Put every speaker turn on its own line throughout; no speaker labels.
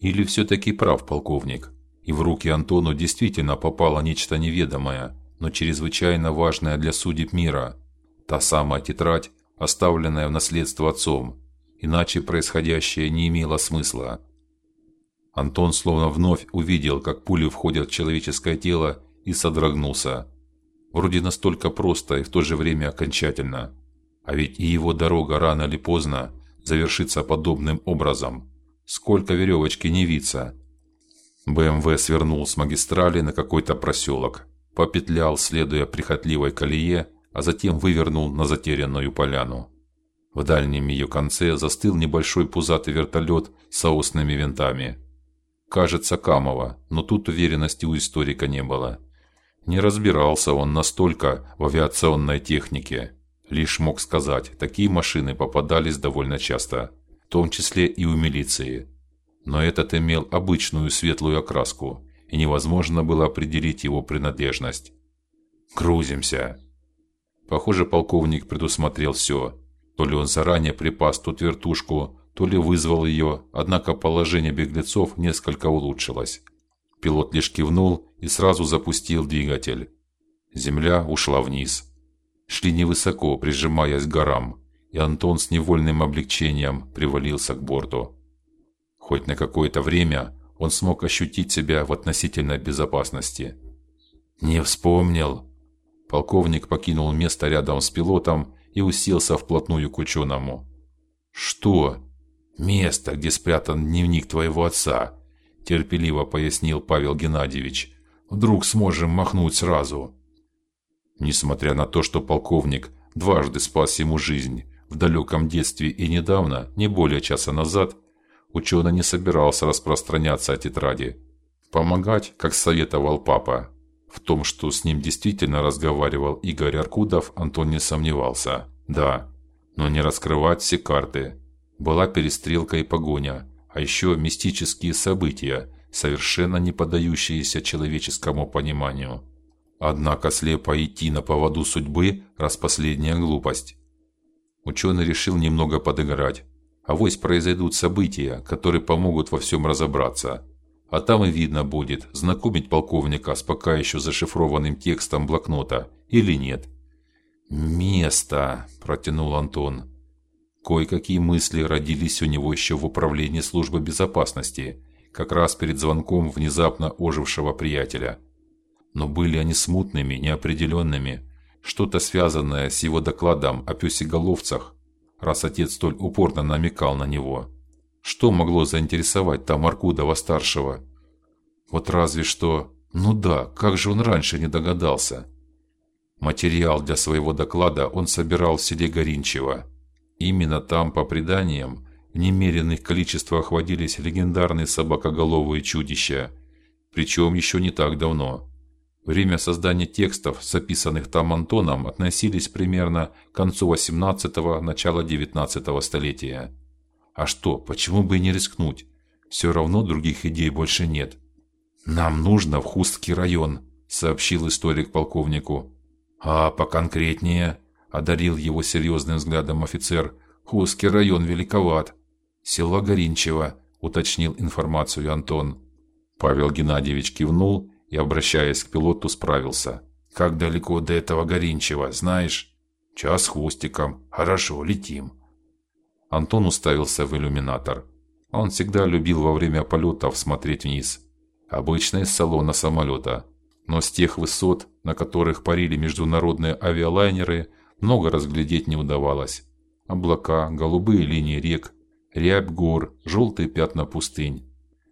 Или все-таки прав полковник, и в руки Антону действительно попало нечто неведомое, но чрезвычайно важное для судеб мира. Та самая тетрадь, оставленная в наследство отцом, иначе происходящее не имело смысла. Антон словно вновь увидел, как пули входят в человеческое тело и содрогнулся. Вроде настолько просто и в то же время окончательно. А ведь и его дорога рано или поздно завершится подобным образом. Сколько веревочки не виться. БМВ свернул с магистрали на какой-то проселок, попетлял, следуя прихотливой колее, а затем вывернул на затерянную поляну. В дальнем ее конце застыл небольшой пузатый вертолет с соусными винтами. Кажется, Камова, но тут уверенности у историка не было. Не разбирался он настолько в авиационной технике. Лишь мог сказать, такие машины попадались довольно часто, том числе и у милиции. Но этот имел обычную светлую окраску, и невозможно было определить его принадлежность. Грузимся. Похоже, полковник предусмотрел все. То ли он заранее припас ту вертушку, то ли вызвал ее, однако положение беглецов несколько улучшилось. Пилот лишь кивнул и сразу запустил двигатель. Земля ушла вниз. Шли невысоко, прижимаясь к горам, и Антон с невольным облегчением привалился к борту. Хоть на какое-то время он смог ощутить себя в относительной безопасности. Не вспомнил. Полковник покинул место рядом с пилотом и уселся вплотную к ученому. Что? Место, где спрятан дневник твоего отца, терпеливо пояснил Павел Геннадьевич. Вдруг сможем махнуть сразу. Несмотря на то, что полковник дважды спас ему жизнь в далеком детстве и недавно, не более часа назад, ученый не собирался распространяться о тетради. Помогать, как советовал папа. В том, что с ним действительно разговаривал Игорь Аркудов, Антон не сомневался. Да, но не раскрывать все карты, была перестрелка и погоня, а еще мистические события, совершенно не поддающиеся человеческому пониманию. Однако слепо идти на поводу судьбы раз последняя глупость. Ученый решил немного подыграть. А вось произойдут события, которые помогут во всем разобраться. А там и видно будет, знакомить полковника с пока еще зашифрованным текстом блокнота или нет. Место, протянул Антон. Кое-какие мысли родились у него еще в управлении службы безопасности, как раз перед звонком внезапно ожившего приятеля. Но были они смутными, неопределенными, что-то связанное с его докладом о пёсеголовцах, раз отец столь упорно намекал на него. Что могло заинтересовать там Аркудова старшего? Вот разве что, ну да, как же он раньше не догадался? Материал для своего доклада он собирал в селе Горинчево. Именно там, по преданиям, в немеренных количествах водились легендарные собакоголовые чудища, причем еще не так давно. Время создания текстов, записанных там Антоном, относились примерно к концу XVIII – начала XIX столетия. А что, почему бы и не рискнуть? Все равно других идей больше нет. Нам нужно в Хустский район, сообщил историк полковнику. А поконкретнее? одарил его серьезным взглядом офицер. Хустский район великоват. Село Горинчево, уточнил информацию Антон. Павел Геннадьевич кивнул и, обращаясь к пилоту, справился. Как далеко до этого Горинчева, знаешь? Час хвостиком. Хорошо, летим. Антон уставился в иллюминатор. Он всегда любил во время полетов смотреть вниз, обычно из салона самолета, но с тех высот, на которых парили международные авиалайнеры, много разглядеть не удавалось. Облака, голубые линии рек, рябь гор, желтые пятна пустынь.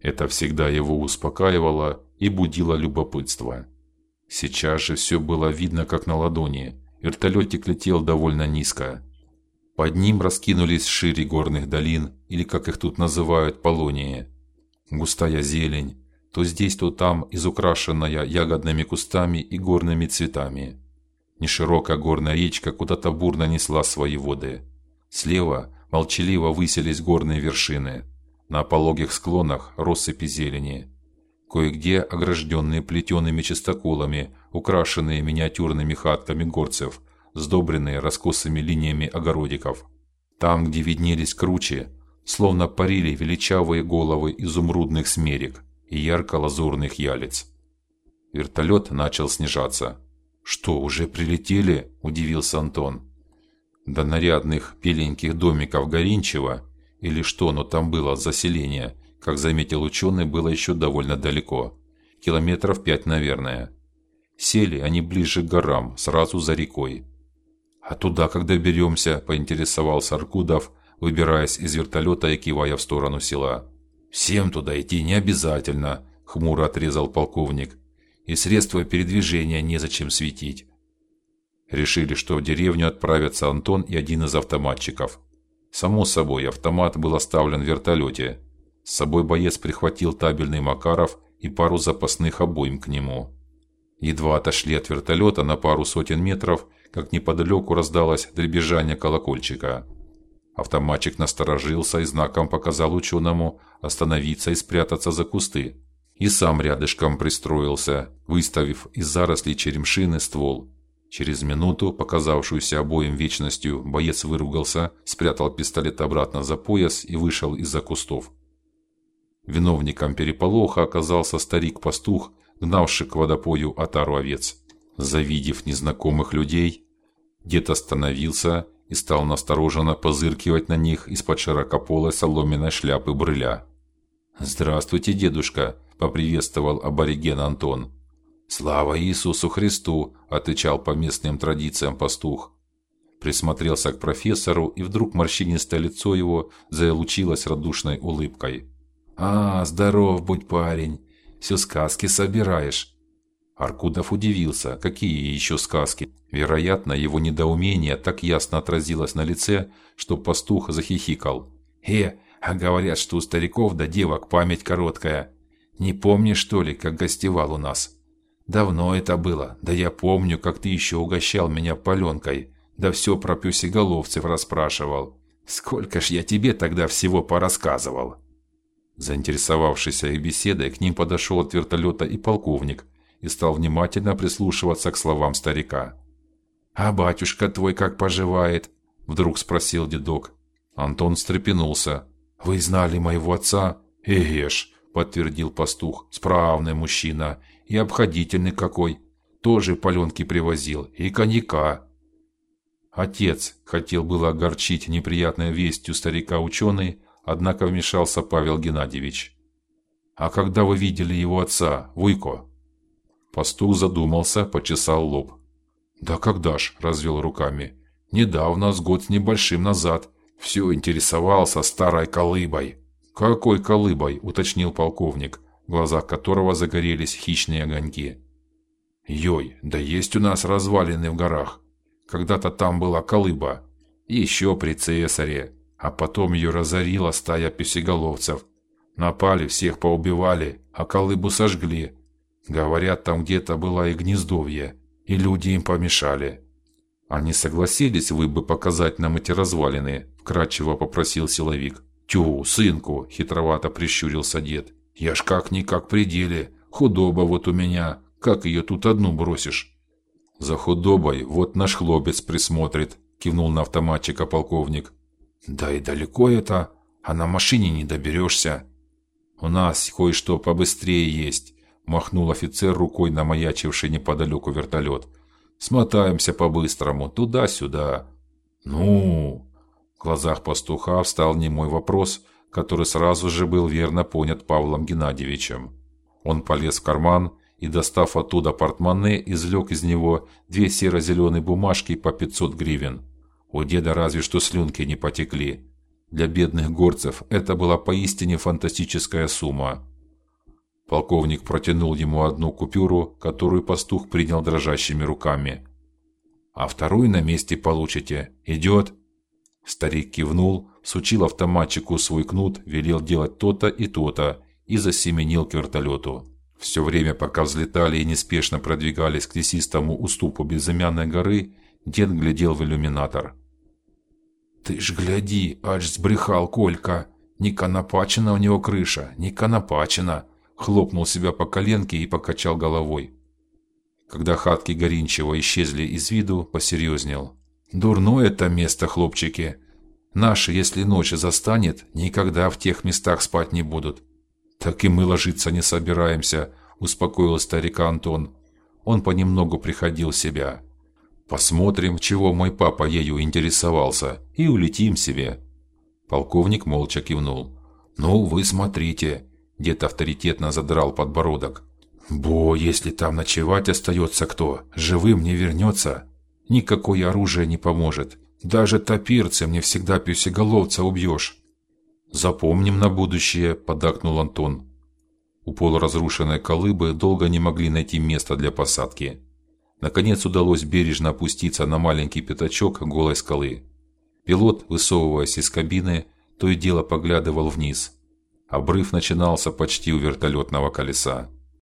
Это всегда его успокаивало и будило любопытство. Сейчас же все было видно как на ладони. Вертолетик летел довольно низко. Под ним раскинулись шире горных долин, или как их тут называют, полонии. Густая зелень, то здесь, то там изукрашенная ягодными кустами и горными цветами. Неширокая горная речка куда-то бурно несла свои воды. Слева молчаливо высились горные вершины. На пологих склонах россыпи зелени. Кое-где огражденные плетеными частоколами, украшенные миниатюрными хатками горцев, сдобренные раскосыми линиями огородиков. Там, где виднелись круче, словно парили величавые головы изумрудных смерек и ярко-лазурных ялиц. Вертолет начал снижаться. Что, уже прилетели? удивился Антон. До нарядных беленьких домиков Горинчева или что, но там было заселение, как заметил ученый, было еще довольно далеко, километров пять, наверное. Сели они ближе к горам, сразу за рекой. А туда, когда беремся, поинтересовался Аркудов, выбираясь из вертолета и кивая в сторону села. Всем туда идти не обязательно, хмуро отрезал полковник. И средства передвижения не зачем светить. Решили, что в деревню отправятся Антон и один из автоматчиков. Само собой, автомат был оставлен в вертолете. С собой боец прихватил табельный Макаров и пару запасных обоим к нему. Едва отошли от вертолета на пару сотен метров, как неподалеку раздалось дребезжание колокольчика. Автоматчик насторожился и знаком показал ученому остановиться и спрятаться за кусты. И сам рядышком пристроился, выставив из зарослей черемшины ствол. Через минуту, показавшуюся обоим вечностью, боец выругался, спрятал пистолет обратно за пояс и вышел из-за кустов. Виновником переполоха оказался старик-пастух, гнавший к водопою отару овец. Завидев незнакомых людей, дед остановился и стал настороженно позыркивать на них из-под широкополой соломенной шляпы брыля. "Здравствуйте, дедушка", поприветствовал абориген Антон. "Слава Иисусу Христу", отвечал по местным традициям пастух. Присмотрелся к профессору, и вдруг морщинистое лицо его залучилось радушной улыбкой. А, здоров будь, парень. Все сказки собираешь. Аркудов удивился, какие еще сказки. Вероятно, его недоумение так ясно отразилось на лице, что пастух захихикал. "Э, а говорят, что у стариков да девок память короткая. Не помнишь, что ли, как гостевал у нас? Давно это было. Да я помню, как ты еще угощал меня паленкой, да все про пёсеголовцев расспрашивал. Сколько ж я тебе тогда всего порассказывал. Заинтересовавшийся их беседой, к ним подошел от вертолета и полковник и стал внимательно прислушиваться к словам старика. А батюшка твой как поживает? вдруг спросил дедок. Антон встрепенулся. Вы знали моего отца? Эгеш, подтвердил пастух. Справный мужчина и обходительный какой. Тоже паленки привозил и коньяка. Отец хотел было огорчить неприятной вестью старика ученый, однако вмешался Павел Геннадьевич. А когда вы видели его отца, Вуйко? Пастух задумался, почесал лоб. Да когда ж, развел руками. Недавно, с год с небольшим назад, все интересовался старой колыбой. Какой колыбой? уточнил полковник, в глазах которого загорелись хищные огоньки. Йой, да есть у нас развалины в горах. Когда-то там была колыба, еще при цесаре, а потом ее разорила стая песеголовцев. Напали, всех поубивали, а колыбу сожгли. Говорят, там где-то было и гнездовье и люди им помешали. Они согласились вы бы показать нам эти развалины, вкратчиво попросил силовик. Тю, сынку, хитровато прищурился дед. Я ж как никак при деле. Худоба вот у меня, как ее тут одну бросишь? За худобой вот наш хлопец присмотрит, кивнул на автоматчика полковник. Да и далеко это, а на машине не доберешься. У нас кое-что побыстрее есть махнул офицер рукой на маячивший неподалеку вертолет. Смотаемся по-быстрому туда-сюда. Ну, в глазах пастуха встал немой вопрос, который сразу же был верно понят Павлом Геннадьевичем. Он полез в карман и, достав оттуда портмоне, извлек из него две серо-зеленые бумажки по 500 гривен. У деда разве что слюнки не потекли. Для бедных горцев это была поистине фантастическая сумма. Полковник протянул ему одну купюру, которую пастух принял дрожащими руками. А вторую на месте получите. Идет?» Старик кивнул, сучил автоматчику свой кнут, велел делать то-то и то-то и засеменил к вертолету. Все время, пока взлетали и неспешно продвигались к лесистому уступу безымянной горы, дед глядел в иллюминатор. Ты ж гляди, аж сбрехал Колька. Не конопачена у него крыша, не конопачена хлопнул себя по коленке и покачал головой. Когда хатки Горинчева исчезли из виду, посерьезнел. Дурное это место, хлопчики. Наши, если ночь застанет, никогда в тех местах спать не будут. Так и мы ложиться не собираемся, успокоил старика Антон. Он понемногу приходил в себя. Посмотрим, чего мой папа ею интересовался, и улетим себе. Полковник молча кивнул. Ну, вы смотрите, дед авторитетно задрал подбородок. Бо, если там ночевать остается кто, живым не вернется, никакое оружие не поможет. Даже топирцем не всегда пёсеголовца убьешь. Запомним на будущее, подакнул Антон. У полуразрушенной колыбы долго не могли найти место для посадки. Наконец удалось бережно опуститься на маленький пятачок голой скалы. Пилот, высовываясь из кабины, то и дело поглядывал вниз. Обрыв начинался почти у вертолетного колеса.